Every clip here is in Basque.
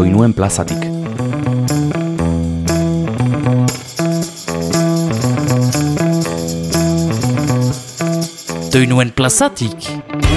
doinuen plazatik. Doinuen plazatik?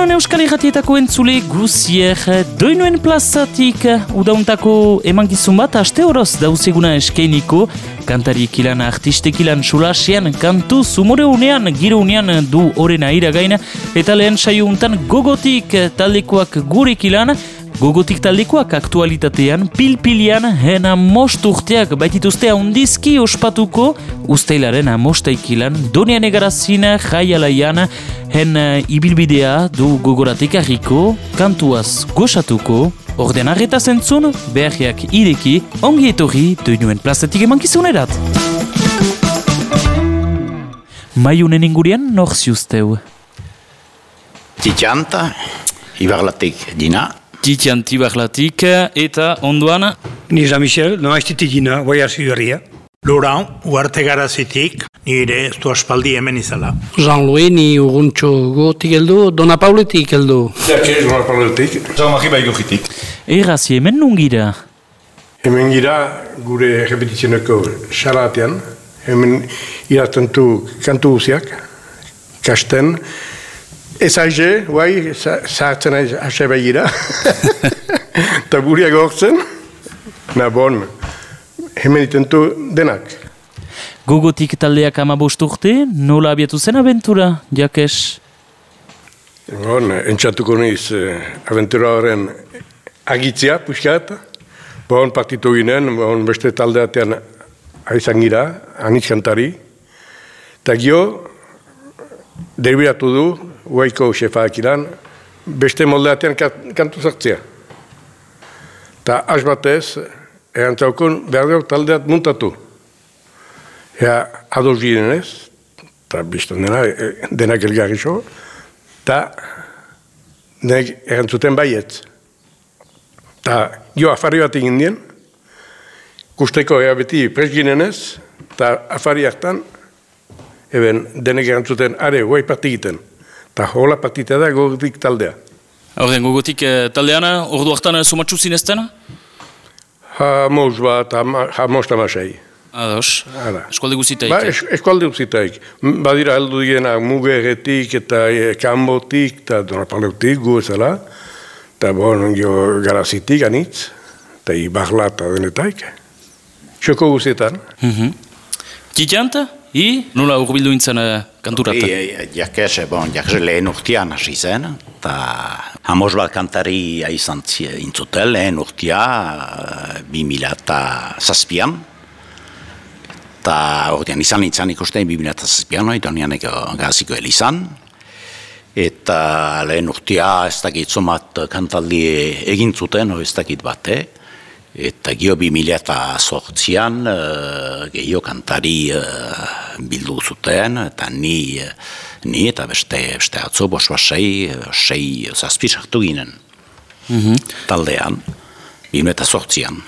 Egunon Euskal Herratietako entzule guzier doinuen plazatik udauntako emankizun bat aste horoz dauzeguna eskeiniko kantari ilan artistek ilan sulasian kantu zumore unean giro unean du orena iragaina eta lehen saio untan gogotik taldekoak gurek ilan Gogotik taldekoak aktualitatean, pilpilian, hena most urteak baitituzte handizki ospatuko, usteilaren amostaikilan, donian egarazina, jaialaian, hen uh, ibilbidea du gogoratik harriko, kantuaz goxatuko, orden arreta zentzun, beharriak ideki, ongi etorri doinuen plazatik emankizunerat. Maiunen ingurian, nor ziuzteu? Titianta, Ibarlatik dina, Titian Tibarlatik eta onduan Ni Jean-Michel, no haiztiti dina, guai hasi berria. Laurent, uarte garazitik, nire ez du aspaldi hemen izala. Jean-Louis, ni urguntxo gotik heldu, Dona Pauletik heldu. Zerke, Dona Pauletik, Jean-Marie Baigogitik. Errazi hemen nungira? Hemen gira gure repetizioneko xalatean, hemen iratentu kantu guziak, kasten, Ez aize, guai, zahartzen aiz, ase begira. Eta buria gortzen, na bon, hemen itentu denak. Gogotik taldeak amabost urte, nola abiatu zen abentura, jakes? Bon, entxatuko niz, eh, aventura horren agitzia, puskat. Bon, partitu ginen, bon, beste taldeatean aizan gira, anitz kantari. Eta gio, derbiratu du, Uaiko xefa akilan, beste moldeatean kantu zartzea. Ta az batez, erantzaukun behar dugu taldeat muntatu. Ea ados giren ez, eta biztan dena, denak elgarri so, eta denak erantzuten baietz. Ta jo afari bat egin dien, kusteko ea beti pres ginen ez, eta afari hartan, eben denek erantzuten, are, guai partigiten. Eta hola partita da gogotik taldea. Horren gogotik eh, taldeana, ordu hartan eh, somatsu zinezten? Ha moz bat, ha moz tamasei. Ados, eskualde guzitaik. Ba, es, eskualde guzitaik. Badira heldu digena mugeretik eta e, kambotik eta donapaleutik gu ezala. Eta bon, gio garazitik anitz. Eta ibarla eta denetaik. Txoko guzietan. Mm -hmm. Titianta? I, nola urbildu intzen uh, kanturata? I, jakes, bon, jakes lehen urtean hasi zen, eta hamos bat kantari izan intzutel lehen urtea, uh, bi mila eta zazpian, eta ordean izan nintzen ikusten bi mila eta zazpian, eta nian gaziko helizan, eta lehen urtea ez dakit zomat kantaldi egin zuten, ez dakit bate, Eta gio bi mila eta sortzian, uh, gehiago kantari uh, bildu zuten, eta ni, ni eta beste, beste atzo, bosua sei, sei zazpi sartu ginen. Mm Taldean, bi mila eta sortzian.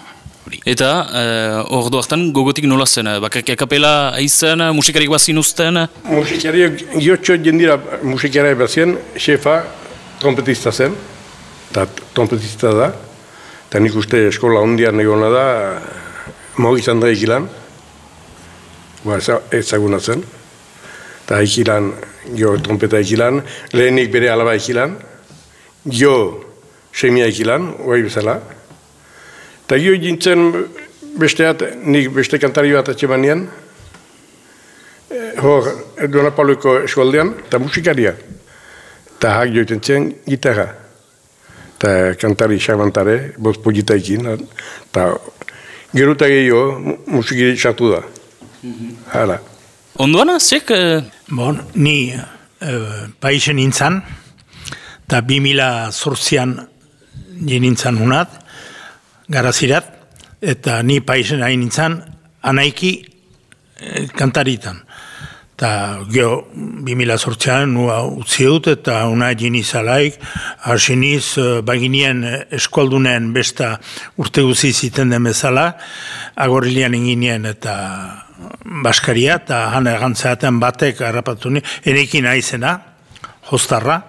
Eta, uh, ordu hartan gogotik nola zen? Bakarkia kapela aizen, musikarik bazin usten? Musikariak, giotxo jendira musikariak bazien, xefa trompetista zen, eta trompetista da, Eta nik uste eskola ondian egona da, mogi izan da ikilan, ba, ezaguna zen. Eta ikilan, jo, trompeta ikilan, lehenik bere alaba ikilan, jo, semia ikilan, oai bezala. Eta jo jintzen besteat, nik beste kantari bat atxeman nian, hor, Dona Pauluko eskoldean, eta musikaria. Eta hak joiten zen gitarra eta kantari xabantare, boz polita ikin, eta geruta gehiago musiki sartu da. Hala. Onduana, zek? Bon, ni uh, paisen nintzen, eta bi mila zortzian nintzen hunat, garazirat, eta ni paisen hain nintzen, anaiki uh, kantaritan. Eta geho, 2000 sortzean, nua utzi dut, eta una egin izalaik, hasiniz, baginien eskualdunen besta urte guzi ziten den bezala, agorrilian inginien eta Baskaria, eta han ergantzeaten batek harrapatu ni, enekin aizena, hostarra,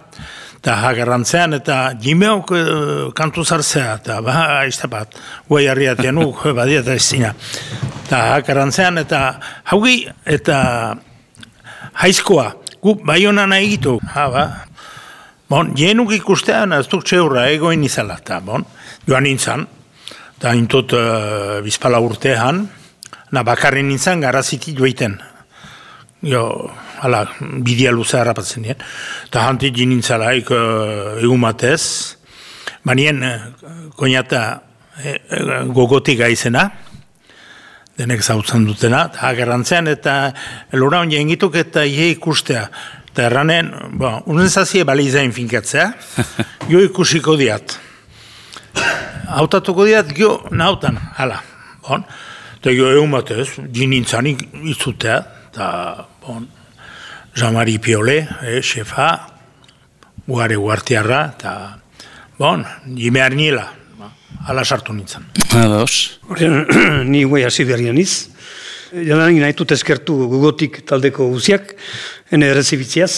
eta hagarrantzean, eta jimeok e, kantu zartzea, eta ba, aizte bat, guai harriatean, uh, badia eta ez zina. Eta hagarrantzean, eta haugi, eta haizkoa, gu bai honan egitu, ha, ba. Bon, jenuk ikustean, ez duk txeurra, egoin izala, eta bon, joan nintzen, eta intut uh, bizpala urtean, Na, bakarren nintzen garaziti dueiten. Jo, hala, bidea luzea harrapatzen dien. Eta hantik nintzalaik uh, egun batez, banien uh, koñata uh, gogotik gaizena, denek zautzen dutena, eta agerrantzean, eta lora hon jengituk eta ie ikustea. Eta erranen, bo, unen zazie bali zain finkatzea, jo ikusiko diat. Hautatuko diat, jo, nautan, hala, bon. Eta jo egun batez, dinintzan izutea, eta, bon, Jean-Marie Piole, eh, xefa, uare guartiarra, eta, bon, jime arnila, ala sartu nintzen. Ados. Horren, ni guai hasi berrian iz. Jalan nahi dut eskertu gugotik taldeko guziak, ene errezibitziaz,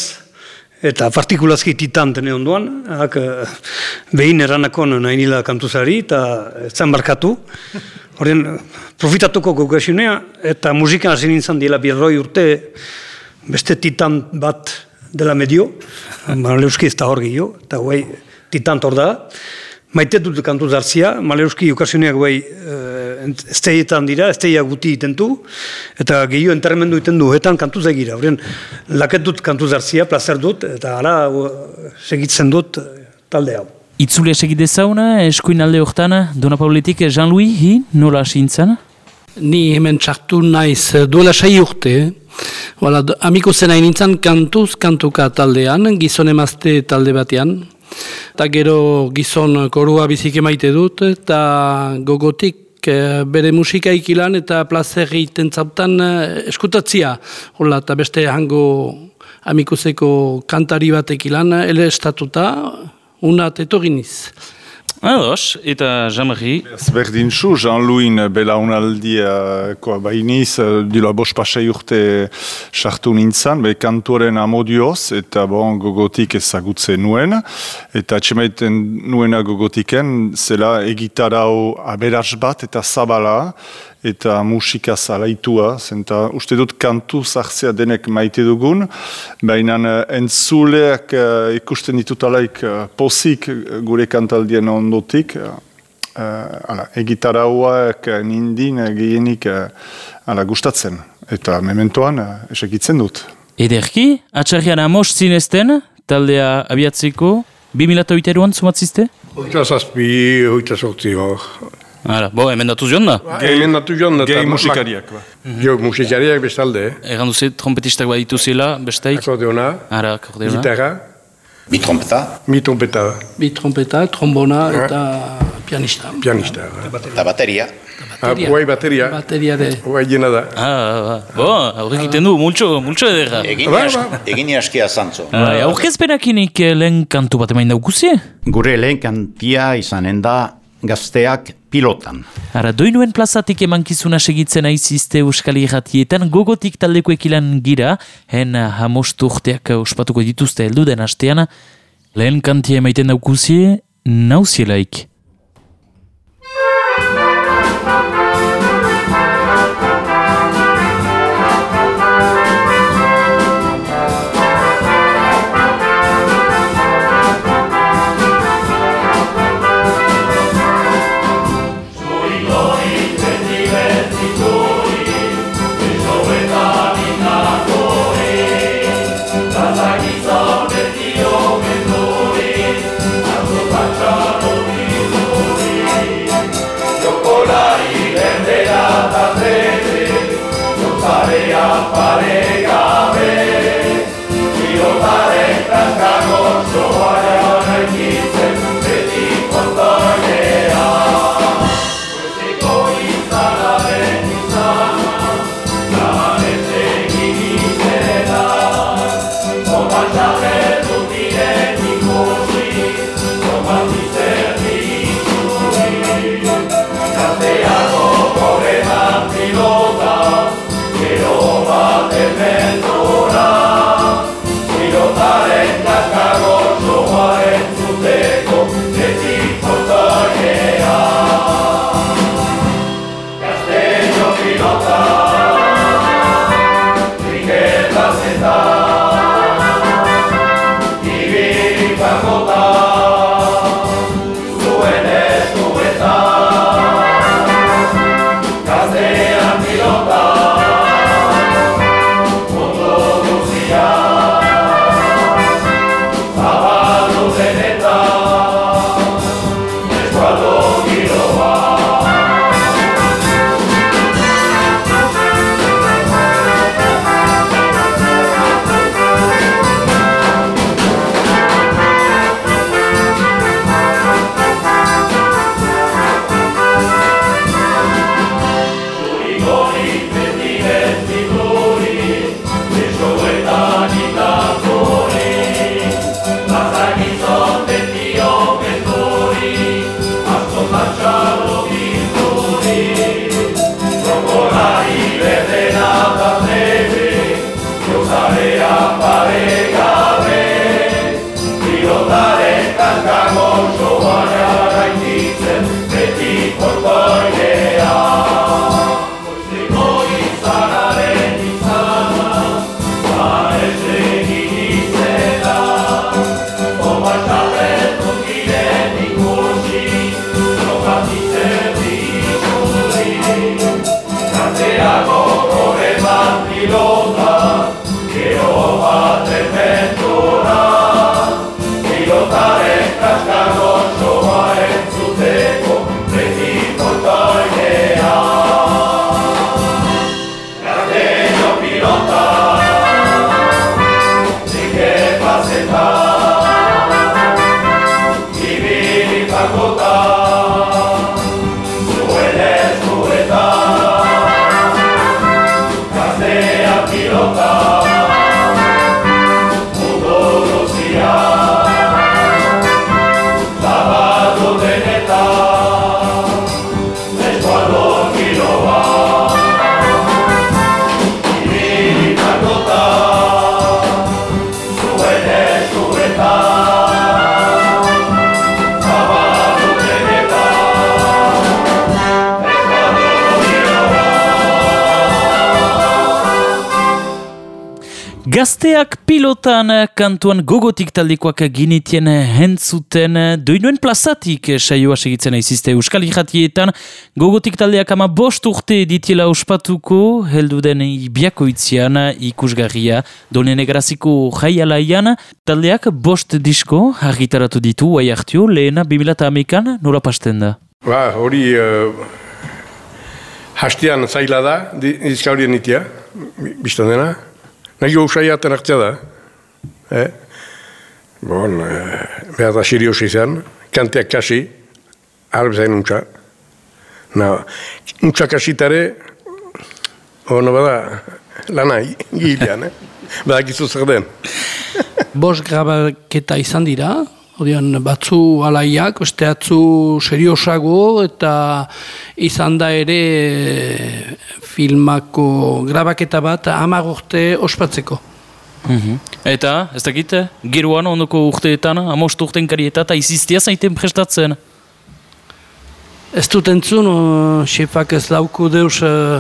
eta partikulazki titan dene onduan, hak, behin eranakon nahi nila kantuzari, eta zan barkatu. Horren, profitatuko gogasunea, eta musikan hasi nintzen dela birroi urte, beste titan bat dela medio, Maleuski ez da hor gehiago, eta guai titan hor da. Maite dut kantu zartzia, Maleuski okasioneak guai esteietan dira, esteia guti iten du, eta gehiago enterremendu iten du, etan kantu zegira. Horren, laket dut kantu zartzia, plazer dut, eta ara segitzen dut talde hau. Itzule segide zauna, eskuin alde hortan, Dona Pauletik, Jean-Louis, hi, nola asintzen? Ni hemen txartu naiz duela sai urte. Wala, amiko zena nintzen kantuz kantuka taldean, gizon emazte talde batean. Eta gero gizon korua bizik emaite dut, eta gogotik bere musika ikilan eta plazer egiten zautan eskutatzia. Hola, eta beste hango amikuzeko kantari batek ilan, ele estatuta, una tetoriniz. Ados, eta Jean-Marie? Berdin zu, Jean-Louis belaunaldia koa bainiz, dila bos pasai urte sartu nintzen, be kantuaren amodioz, eta bon gogotik ezagutze nuen, eta txemaiten nuena gogotiken, zela egitarau aberaz bat eta zabala, eta musika zalaitua, zenta uste dut kantu zartzea denek maite dugun, baina eh, entzuleak uh, ikusten ditutalaik uh, posik gure kantaldien ondotik, uh, ala, egitarauak nindin gehienik uh, gustatzen, eta mementoan uh, esekitzen dut. Ederki, atxarrian amos zinezten, taldea abiatzeko, 2008an zumatzizte? Hoita zazpi, hoita sortzi hor. Hala, bo, hemen datu zion da? Hemen datu zion da. Gehi musikariak, ba. Jo, musikariak bestalde, eh? Egan duzi, trompetistak bat ditu zela, besteik? Akordeona, Ara, akordeona. gitarra, Bi trompeta, mi trompeta, Bi trompeta, trombona eta pianista. pianista. eta bateria. Ah, Guai bateria, Bateria de... guai jena da. Ah, ah, ah. Bo, aurrek iten du, multxo, multxo edera. Egin Ba, ba. askia zantzo. Ah, aurkezpenakinik eh, lehen kantu bat emain daukuzie? Gure lehen kantia izanen da gazteak pilotan. Ara, doinuen plazatik emankizuna segitzen aizizte Euskal Irratietan, gogotik taldeko ekilan gira, hen hamostu urteak ospatuko dituzte heldu den astean, lehen kantia emaiten daukuzie, nauzielaik. Gazteak pilotan kantuan gogotik taldekoak ginitien hentzuten doinuen plazatik saioa segitzen aizizte Euskal Iratietan gogotik taldeak ama bost urte ditiela ospatuko heldu den ibiakoitzian ikusgarria donen egraziko jaialaian taldeak bost disko argitaratu ditu guai hartio lehena 2008an nola pasten da? Ba, hori uh, hastean zaila da, dizka horien nitia, biztan dena. Nahi usai aten hartzea da. Eh? Bon, eh, behar da sirio izan, kanteak kasi, harbezain untsa. Na, untsa kasitare, ono bada, lana gilean, eh? Bada gizu zer den. Bos grabaketa izan dira, Odian, batzu alaiak, beste atzu seriosago eta izan da ere filmako grabaketa bat amagorte ospatzeko. Mm Eta, ez dakit, giruan ondoko urteetan, amost urten karieta eta iziztia zaiten prestatzen? Ez dut entzun, xefak ez lauku deus uh,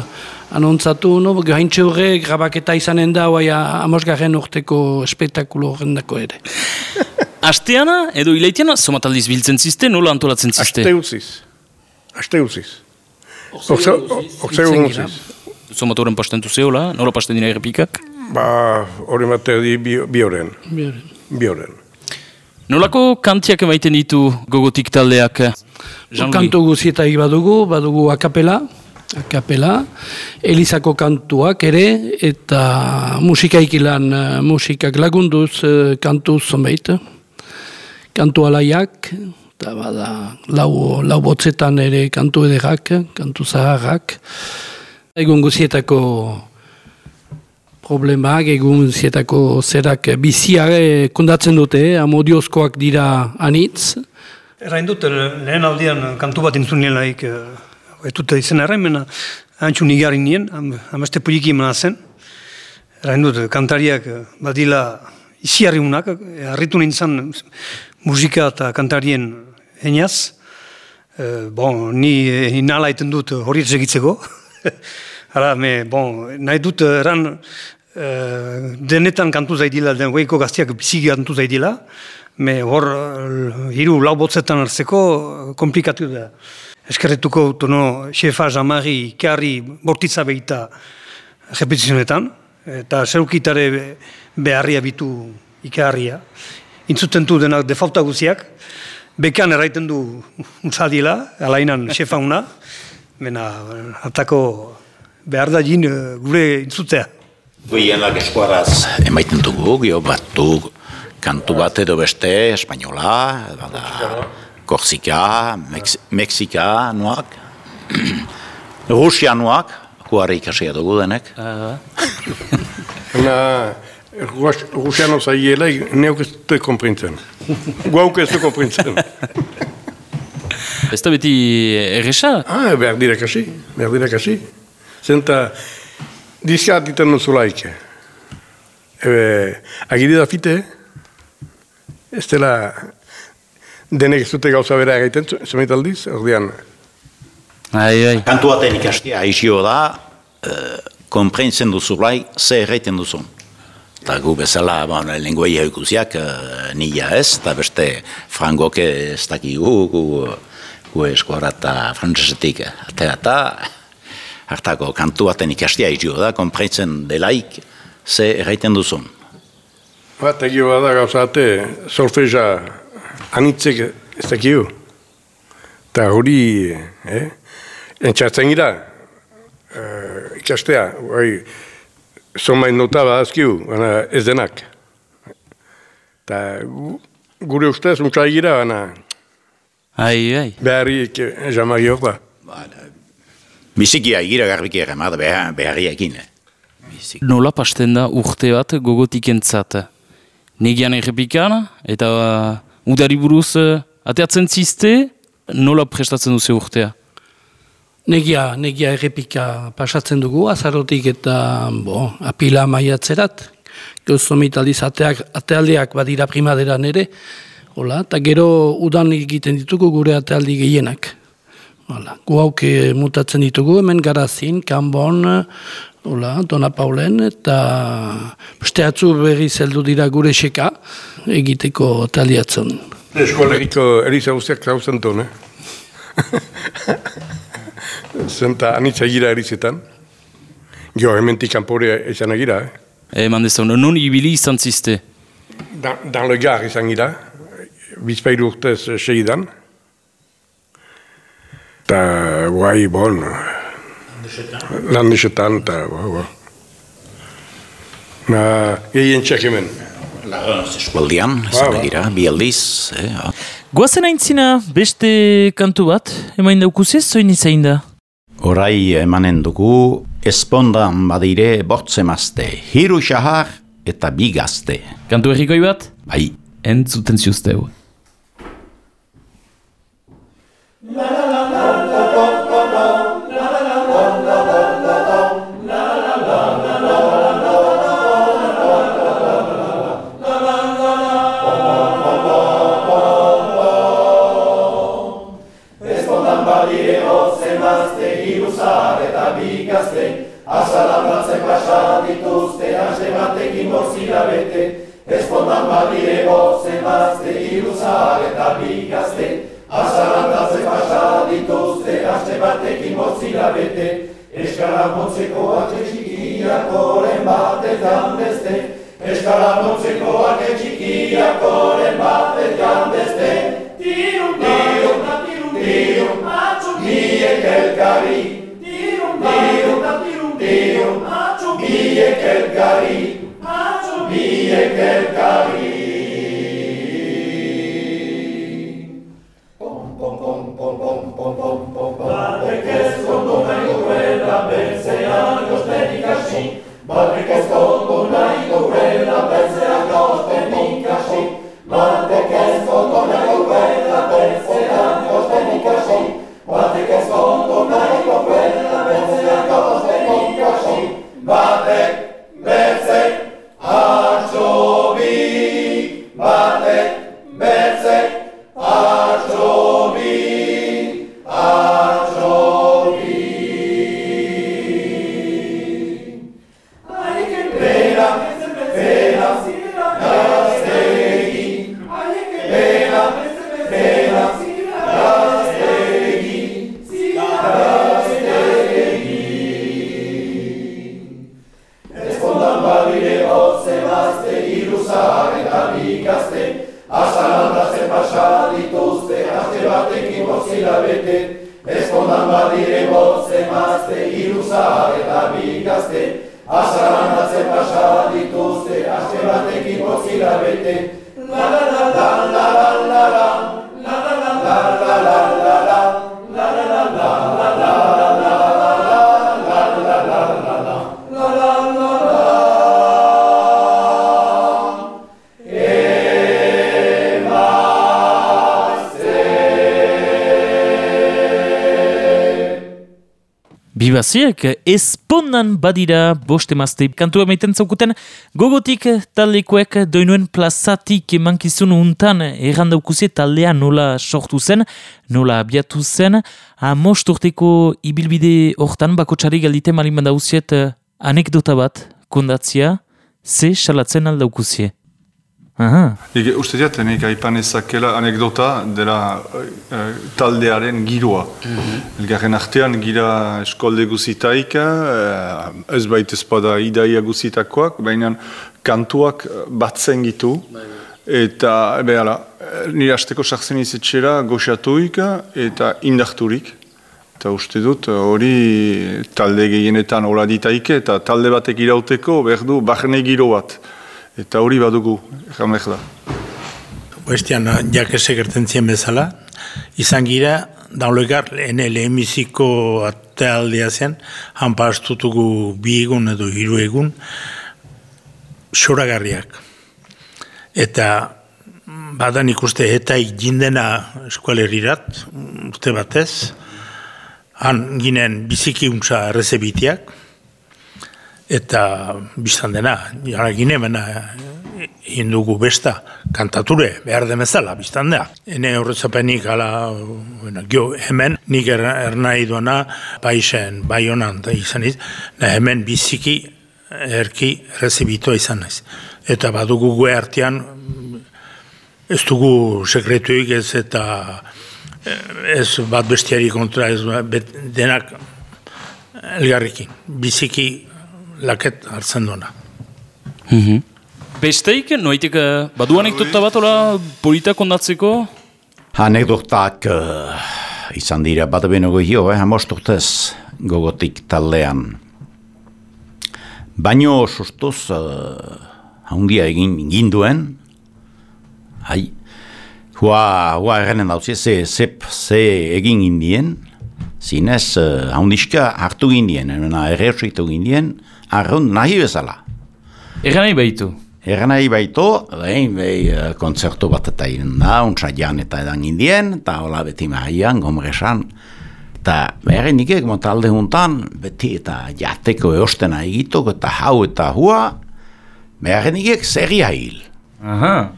anontzatu, no? gaintxe horre grabaketa izanen da, oai amosgarren urteko espektakulo horrendako ere. Asteana edo ilaitiana, somataldiz biltzen ziste, nola antolatzen ziste? Aste utziz. Aste utziz. Okseu utziz. Somatoren pastentu zehola, nola pasten dira errepikak? Ba, hori mate di bi horren. Bi horren. Nolako kantiak emaiten ditu gogotik taldeak? Kantu guzieta badugu, badugu akapela, akapela, Elizako kantuak ere, eta musikaikilan musikak lagunduz kantu zonbait kantu alaiak, eta bada lau, lau botzetan ere kantu ederak, kantu zaharrak. Egun guzietako problemak, egun guzietako zerak biziak kundatzen dute, amodiozkoak dira anitz. Errain dut, lehen aldian kantu bat entzun nien laik, ez dut izan errain, mena antxun nigarri nien, ameste poliki emana zen. Errain dut, kantariak badila iziarri unak, harritu nintzen musika eta kantarien heinaz. E, bon, ni inala eten dut hori egitzeko. Hala, me, bon, nahi dut eran e, denetan kantu zaidila, den goiko gaztiak biziki kantu zaidila, me hor hiru lau botzetan hartzeko komplikatu da. Eskerretuko tono xefa, jamari, karri, bortitza behita repetizionetan, eta zeukitare beharria bitu ikarria intzuten du denak defauta guziak, bekan erraiten du untzadila, alainan xefa una, mena atako behar da jin eh, gure intzutea. Goienak eskuaraz emaiten dugu, gio batu kantu bat edo beste, espainola, bada, Korsika, Meksika, nuak, Rusia nuak, kuare ikasia dugu denek. Rusiano zaiela, neuk ez dute komprintzen. Guauk ez dute komprintzen. Ez da beti erresa? Ah, behar dira kasi, behar dira kasi. Zenta, dizka diten nuzulaik. Ebe, agiri da fite, ez dela denek ez dute gauza bera egiten, zemeit aldiz, ordean. Ai, ai. Kantu baten ikastia, aizio da, uh, komprintzen duzulai, ze erraiten duzun. Eta gu bezala, bon, lenguai haukuziak, uh, nila ez, eta beste frangok ez dakigu, gu, gu eskuara eta frantzesetik, eta hartako kantu baten ikastia izio da, konpreitzen delaik, ze erraiten duzun. Bat egio bada gauzate, solfeja anitzek ez dakigu. Eta hori, eh? entxartzen gira, uh, ikastea, hori, Zomain nota badazkiu, baina ez denak. Ta gure ustez, untsa egira, baina... Ai, ai. Beharrik jamari hor da. Biziki egira garbiki ere, ma beharri egin. Nola pasten da urte bat gogotik entzat? Negian errepikan, eta uh, udari buruz uh, ateatzen ziste, nola prestatzen duzu urtea? Negia, negia errepika pasatzen dugu, azarotik eta bo, apila maiatzerat. Gozomit aldiz ateak, atealdiak badira primaderan ere. Hola, eta gero udan egiten ditugu gure atealdi gehienak. Hola, gu hauke mutatzen ditugu, hemen garazin, kanbon, Ola, Dona Paulen, eta beste atzu berri zeldu dira gure seka egiteko taliatzen. Eskolegiko Elisa guztiak zauzen eh? Zenta anitza gira erizetan. Jo, hementik kanpore izan agira, eh? Eman dezun, non ibili izan ziste? Dan, dan le gar izan gira, bizpailu urtez segidan. Ta, guai, bon, landesetan, eta, bo, bo. Na, gehien txek hemen. Eskualdian, izan gira, bi aldiz. Eh, ah. Goazen aintzina beste kantu bat, emain daukuzez, zoin izain da? Horai emanen dugu, espondan badire bortzemazte, hiru xahar eta bi gazte. Kantu errikoi bat? Bai, Entzuten gazte, iru zahare eta bi gazte, asarantaze pasa dituzte, aste batekin motzila bete, eskara motzeko ate txikiak oren batetan beste, eskara motzeko ate txikiak oren batetan beste, tirun, tirun, tirun, tirun, atxun, miek elkari, tirun, tirun, tirun, tirun, atxun, miek elkari, atxun, miek elkari. Ziuzteu. Bibaziek, espondan badira boste mazte kantua maiten zaukuten gogotik taldekoek doinuen plazatik emankizun untan errandaukuzie taldea nola sortu zen, nola abiatu zen, amost urteko ibilbide hortan bakotxari galdite maliman dauziet anekdota bat, kondatzia, ze salatzen aldaukuzie. Aha. Ege, uste diat, nek aipan ezakela anekdota dela eh, taldearen giroa. Elgarren artean gira eskolde guzitaik, eh, ez baita espada idaia guzitakoak, baina kantuak batzen gitu. Eta, behala, nire hasteko sartzen izetxera goxatuik eta indarturik. Eta uste dut, hori talde gehienetan hola ditaike eta talde batek irauteko berdu barne giro bat. Eta hori badugu, jamek da. Bestian, jakese gertzen zien bezala, izan gira, daunlegar, ene lehemiziko atealdea zen, han pastutugu bi egun edo hiru egun, soragarriak. Eta badan ikuste eta jindena eskualerirat, urte batez, han ginen biziki untsa errezebitiak, eta biztan dena, jara ginemena indugu besta, kantature, behar demezala, biztan da. Hene horretzapenik, ala, bueno, gio, hemen, nik er, ernai duena, baixen, bai honan, da izan iz, hemen biziki, erki, rezibito izan naiz. Eta badugu gue artean, ez dugu sekretuik ez eta ez bat bestiari kontra ez bet, denak elgarrikin. Biziki laket hartzen duena. Mm Besteik, noitik, badu anekdota bat ola polita kondatzeko? Anekdotak uh, izan dira bat beno gohio, eh, amosturtez gogotik taldean. Baino sustuz, uh, haundia egin ginduen, hai, hua, hua errenen dautzi, ze, ze, ze egin indien, zinez, uh, haundiska hartu gindien, erreositu gindien, arrun nahi bezala. Egan nahi behitu? Egan nahi behitu, behin, behi, uh, konzertu bat eta iren da, untsa jan eta edan indien, eta hola beti mahian, gomresan, eta behar nikek talde juntan, beti eta jateko eostena egituk, eta hau eta hua, behar nikek zeria hil. Aha.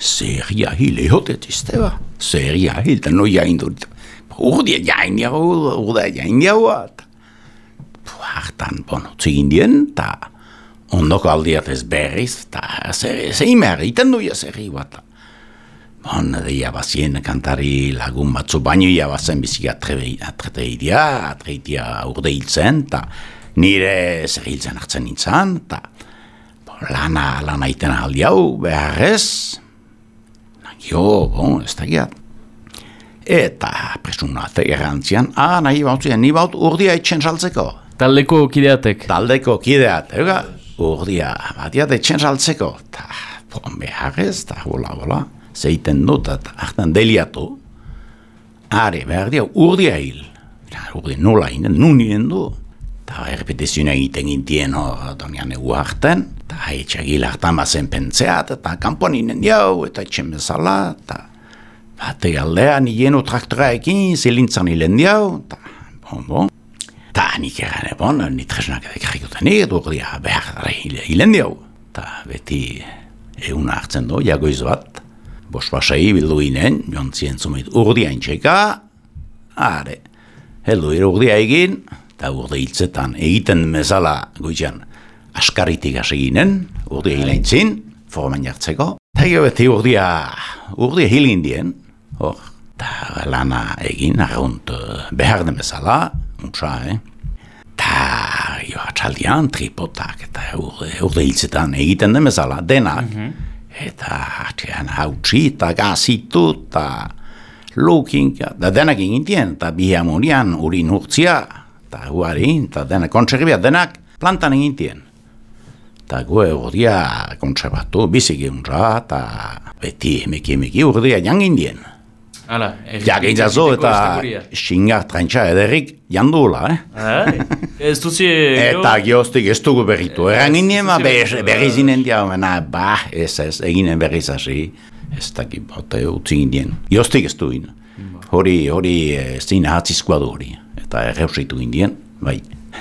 Zeria hil, ehotet izte ba, zeria hil, eta no jain dut. Urdia jain jau, urdia jain jau, eta hartan, bon, utzi indien, eta ondoko aldiat ez berriz, eta zein mer, iten duia zerri bat. Bon, deia bazien kantari lagun batzu baino ia bazen bizik atrete idea, atrete urde hiltzen, eta nire zer hiltzen hartzen nintzen, eta lana, lana iten aldi hau, beharrez, jo, bon, ez da giat. Eta presuna errantzian, ah, nahi bautzen, ni baut urdia itxen saltzeko. Taldeko kideatek. Taldeko kideat, ega, urdia, batia etxen saltzeko. Ta, bon, beharrez, eta bola, bola, zeiten dut, eta hartan deliatu. Are, behar dia, urdia hil. Ja, urdia nola inen, nun du. Eta errepetizioa egiten gintien hor, donian egu hartan. Eta haitxagil hartan bazen pentseat, eta kanpoan inen jau, eta etxen bezala, eta bate galdean, hieno traktora ekin, zilintzan hilen diau, eta bon, bon. Ta nik egan ebon, ni tresnak edek jarrikotan nik, urdia behar dara hilen diau. Ta beti egun hartzen du, jagoiz bat, bos pasai bildu ginen, jontzien zumit urdia intxeka, are, heldu ir urdia egin, eta urde hiltzetan egiten mezala goizian askaritik hasi ginen, urdia hilaintzin, forman jartzeko. Ta gero beti urdia, urdia hilin dien, hor, ta lana egin, arrunt behar den bezala, untsa, eh? Ta, jo, atxaldian, tripotak, eta urde, urde hiltzetan egiten den bezala, denak. Eta, atxean, hautsi, eta gazitu, eta lukin, da denak egintien, eta bihamonian, urin urtzia, eta huarin, eta denak kontserbia, denak plantan egintien. Eta gu urdia kontserbatu, bizik egunra, eta beti emeki emeki urdia jangin dien. Hala, Ja, gehitzazo eta xingar trantxa ederrik jandula, eh? Ez duzi... Eta geostik ez dugu berritu. Erran ginen, ma berriz dia, mena, ba, ez ez, eginen berriz hasi. Ez dakit, bote, utzi ginen. Geostik ez du ginen. Hori, hori, ez dina hatzizkoa du hori. Eta erreusitu ginen, bai.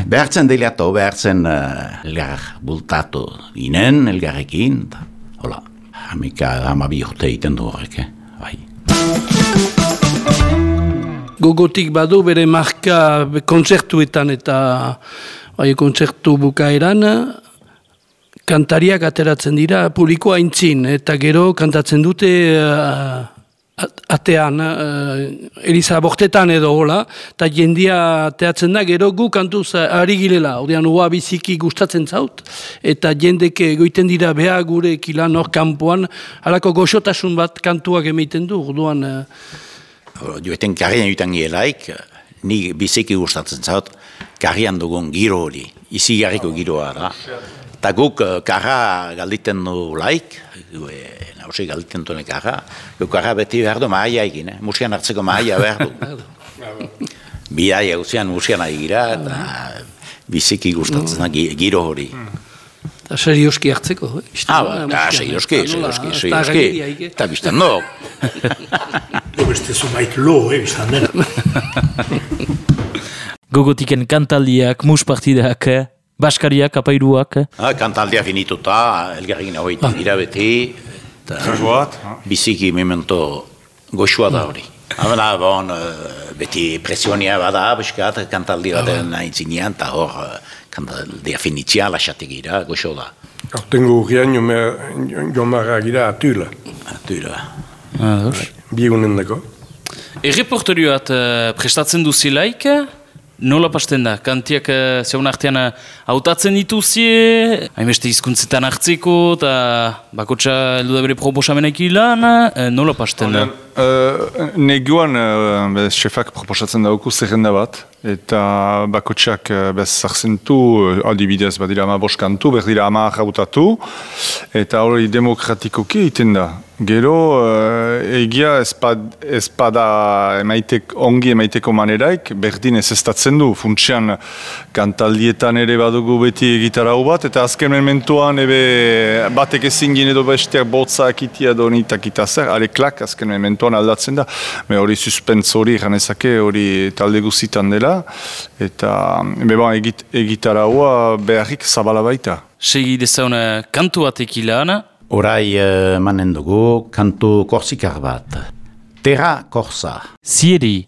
Behartzen deliato, behartzen uh, elgar bultatu ginen, elgarrekin, eta, hola, hamika, hamabi urte egiten du horrek, eh? bai. Gogotik badu bere marka kontzertuetan eta bai, kontzertu bukaeran kantariak ateratzen dira publikoa aintzin eta gero kantatzen dute uh, atean, uh, Elisa Bortetan edo hola, eta jendia ateatzen da, gero gu kantuz ari gilela, odean ua biziki gustatzen zaut, eta jendeke goiten dira beha gure kilan hor kanpoan, halako goxotasun bat kantuak emaiten du, orduan... Uh, Joeten karrian jutan gielaik, ni biziki gustatzen zaut, karrian dugun giro hori, izi giroa da. Eta guk karra galditen du laik, nausi galditen duen karra, guk karra beti behar du maia egin, eh? musian hartzeko maia behar du. Bidaia guzian musian egira, eta biziki gustatzen da giro hori. Eta serioski hartzeko, eh? Ah, ba, serioski, serioski, serioski, eta bizten no. beste zumait lo, eh, biztan dena. Gogotiken kantaldiak, muspartidak, Baskariak, apairuak. Ah, kantaldia finituta, elgarrikin hori dira beti, eta Joat, biziki memento goxua da hori. Habla, bon, eh, beti presionia bada, buskat, kantaldi baten aintzinean, eta hor, eh, kantaldia finitzia, lasatik gira, goxo da. Hortengo urrian jomarra gira atula, Atura. Ados. biegunen dako. Erreporterioat uh, prestatzen duzilaik, nola pasten da? Kantiak uh, zeun artean uh, hautatzen dituzie, hainbeste hizkuntzetan hartzeko, eta bakotxa heldu da bere proposamenak ilan, uh, nola pasten da? Uh, neguan, uh, bez, chefak proposatzen dauku zerrenda bat, eta bakotxak uh, bez zarzentu, uh, aldibidez badira ama boskantu, berdira ama hautatu, eta hori demokratikoki egiten da. Gero, uh, egia espad, espada emaitek, ongi emaiteko maneraik, berdin ez estatzen du, funtsian kantaldietan ere badugu beti egitarau bat, eta azken mementuan ebe batek ezin gine edo besteak botza akitia edo nitak zer, are klak azken mementuan aldatzen da, me hori suspentz hori hori talde guzitan dela, eta beba egit, egitaraua beharrik zabala baita. Segi dezaun uh, kantu batek ilan, Orai eh, manen dugu, kantu korsikar bat. Terra Korsa. zieri.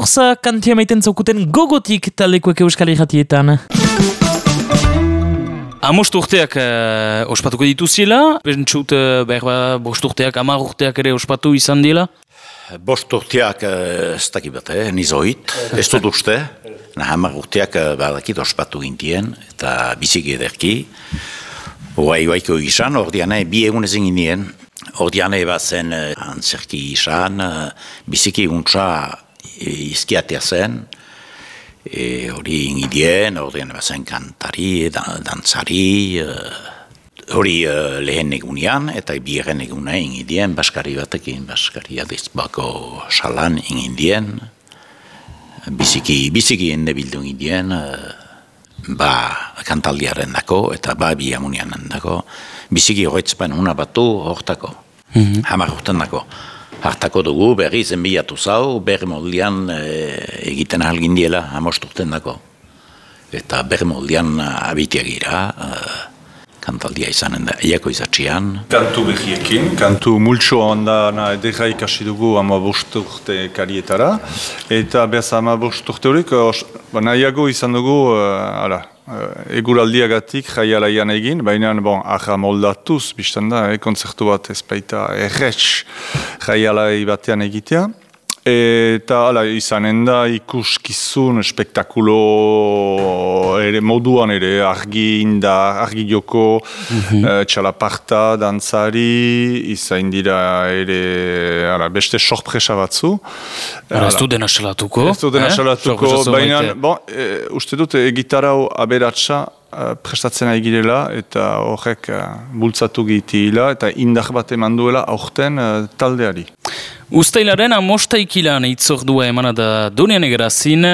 Korza kantia maiten zaukuten gogotik taldekoek euskal irratietan. Amost urteak uh, ospatuko dituziela, pentsut uh, behar ba, bost urteak, amar urteak ere ospatu izan dela. Bost urteak eh, ez dakit bat, eh, nizoit, ez dut uste. Na, hamar urteak eh, badakit ospatu gintien, eta biziki ederki. Oai baiko izan, ordean bi egun ezin gindien. Ordean bat zen eh, antzerki izan, eh, biziki untsa eh, izkiatea zen. E, hori ingidien, ordean bat zen kantari, da, dantzari, eh, hori eh, lehen egunean, eta biherren eguna ingidien, baskari batekin, baskari adizbako salan ingidien, biziki, biziki ende bildu ingidien, eh, ba kantaldiaren dako, eta ba bihamunean dako, biziki horretzpen una batu hortako, hamar urten dako. Hartako dugu, berri zenbiatu zau, berri moldian eh, egiten ahalgin diela, hamost urten dako. Eta berri moldian abitiak gira, eh, kantaldia izanen da, iako izatxian. Kantu behiekin, kantu multso handana edera ikasi dugu ama bost urte karietara, eta behaz ama bost urte horiek, os- ba, nahiago izan dugu, ala, uh, eguraldiagatik jaialaian egin, baina, bon, aja moldatuz, biztan da, eh, konzertu bat ez baita erretx jaialai batean egitea. Eta ala, izanen da ikuskizun, spektakulo ere moduan ere, argi inda, argi joko, eh, txalaparta, dantzari, izain dira ere ala, beste sorpresa batzu. Ara, ez du dena salatuko. Ez dut dena eh? salatuko, baina, bon, e, uste dut e, gitarau aberatsa prestatzen ari girela eta horrek bultzatu gitila eta indar bat eman duela aurten taldeari. Uztailaren amostaikilan itzordua emana da Donian egerazin,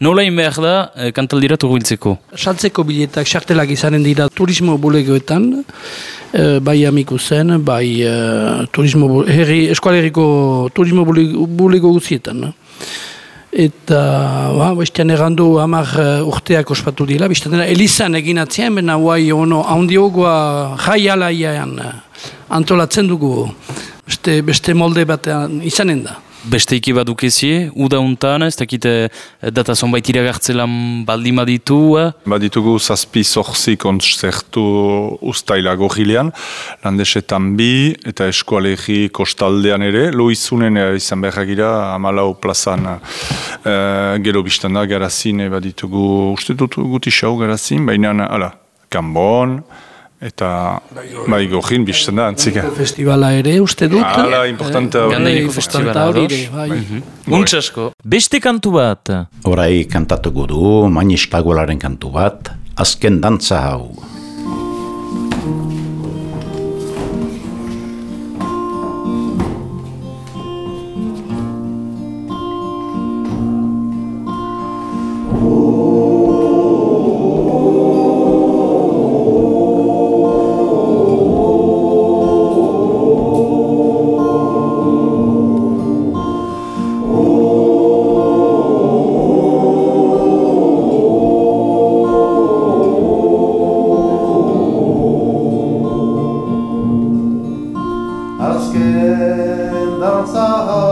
nola behar da eh, kantaldira turbiltzeko? Saltzeko biletak sartelak izanen dira turismo bulegoetan, eh, bai amikuzen, bai eh, turismo, herri, eskualeriko turismo bulego, bulego guzietan. Eta, ba, bestean errandu hamar urteak ospatu dira, bestean dira, Elizan egin atzien, bena guai ono, haundiogoa jai alaian antolatzen dugu, beste, beste molde batean izanen da. Besteiki badukezie, uda untan, ez dakite eh, data zonbait iragartzelan baldin baditu, eh? Baditugu zazpi zorzi kontzertu ustaila gogilean, landesetan bi eta eskualegi kostaldean ere, loizunen eh, izan behar gira, amalau plazan uh, gero biztan da, garazin baditugu, uste dut guti xau garazin, baina, ala, kanbon, eta bai gogin biztan da, antzika. Festivala ere, uste dut. Hala, importante hori. Gandaineko festivala, hori bai. Untsasko. Beste kantu bat. Horai kantatuko du, Mainis Pagolaren kantu bat, azken dantza hau. Azken dantza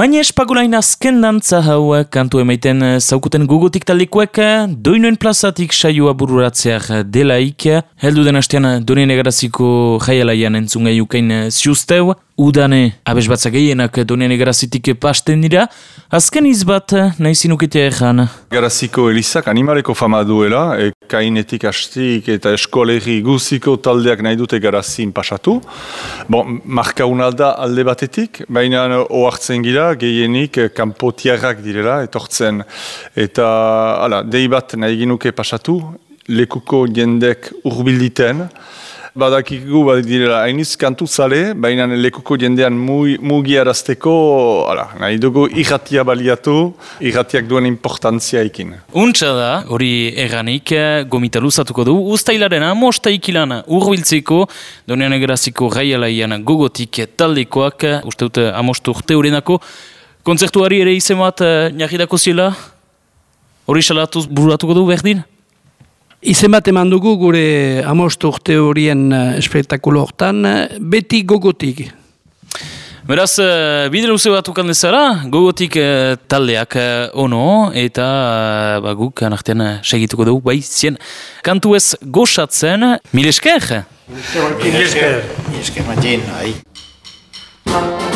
Maine espagulain azken dantza hau kantu emaiten eh, zaukuten gugutik taldekoek doinuen plazatik saioa bururatzeak delaik. Heldu den hastean donien egaraziko jaialaian entzungai ukain ziusteu. Udane abes batzak gehienak donien egarazitik pasten dira. Azken izbat nahi zinukete egan. Garaziko Elizak animaleko fama duela, e, kainetik hastik eta eskolegi guziko taldeak nahi dute garazin pasatu. Bon, marka unalda alde batetik, baina ohartzen gira, gehienik eh, kanpotiarrak direla, etortzen. Eta, ala, dei bat nahi ginuke pasatu, lekuko jendek urbilditen, Badakigu bat direla hainiz kantu zale, baina lekuko jendean mui, mugi arazteko, ala, nahi dugu irratia baliatu, irratiak duen importantzia ikin. Untsa da, hori erranik, gomita luzatuko du, ustailaren amosta ikilan urbiltzeko, donean egeraziko gaialaian gogotik taldekoak, uste dut amostu urte horrenako, kontzertuari ere izen bat dako zela, hori salatuz buratuko du berdin? Izen bat eman dugu gure amostu urte horien eh, espektakulo hortan, eh, beti gogotik. Beraz, uh, bide luze bat ukandezara, gogotik uh, taldeak ono, eta ba, guk anartean segituko dugu, bai, zien, kantu ez goxatzen, mil esker? Mil esker. Mil esker, Martin, bai.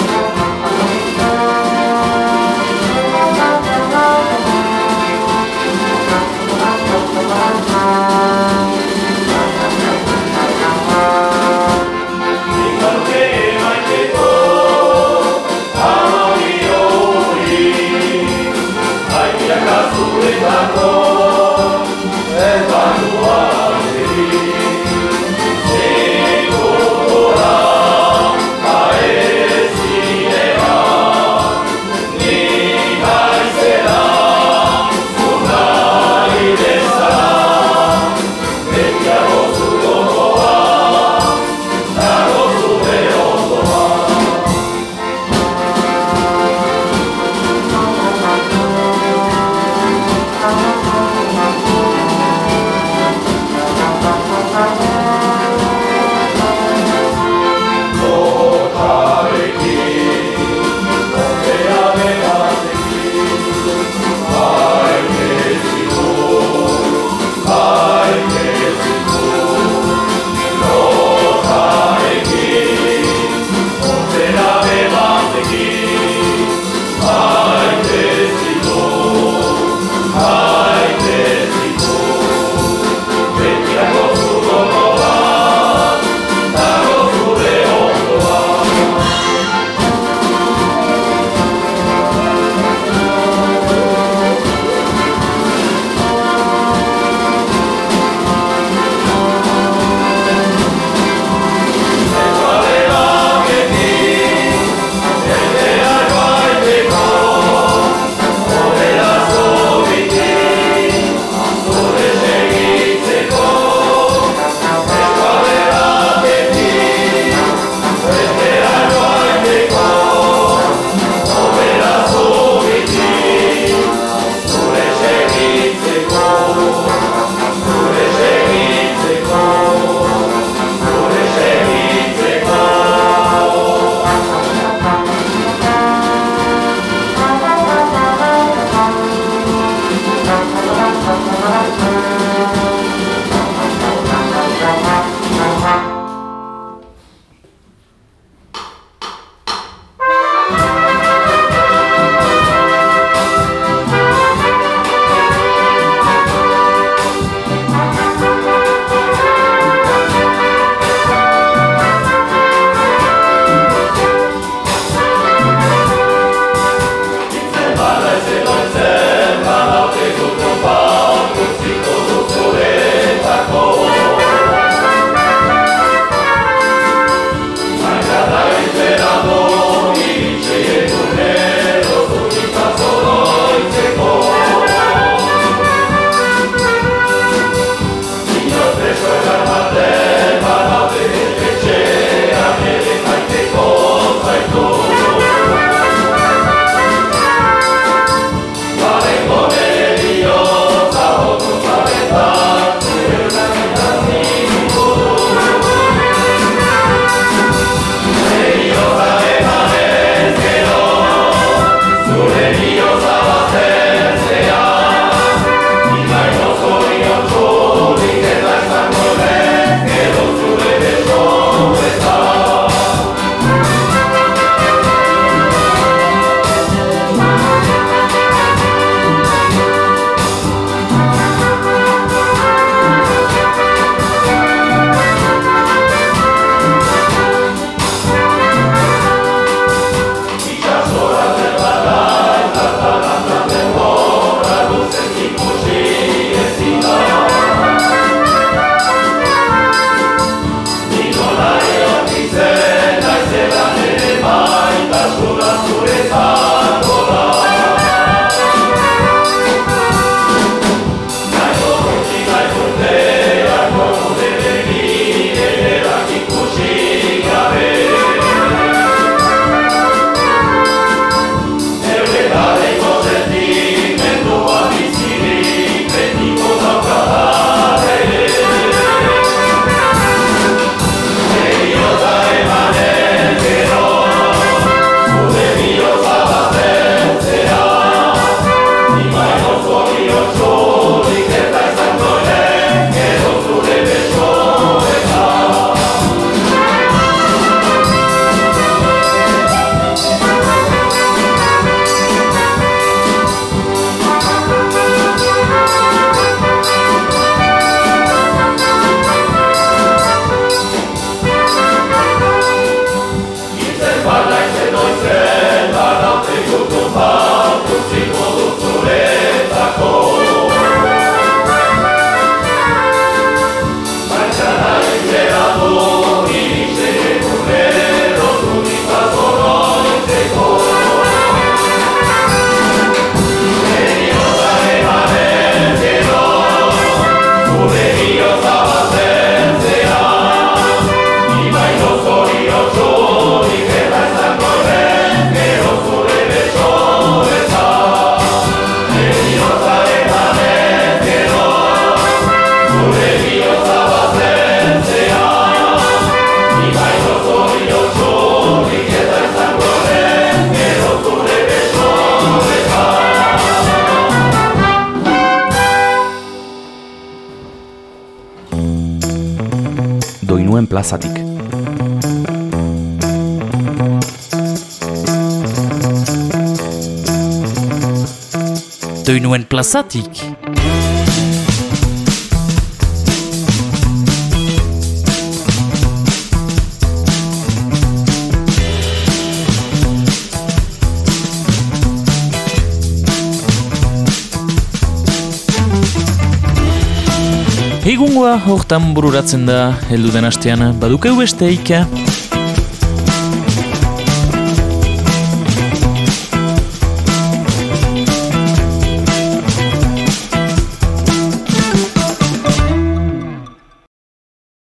Plazatik. Doinuen plazatik. Hortan bururatzen da, heldu den astean, badukeu besteik.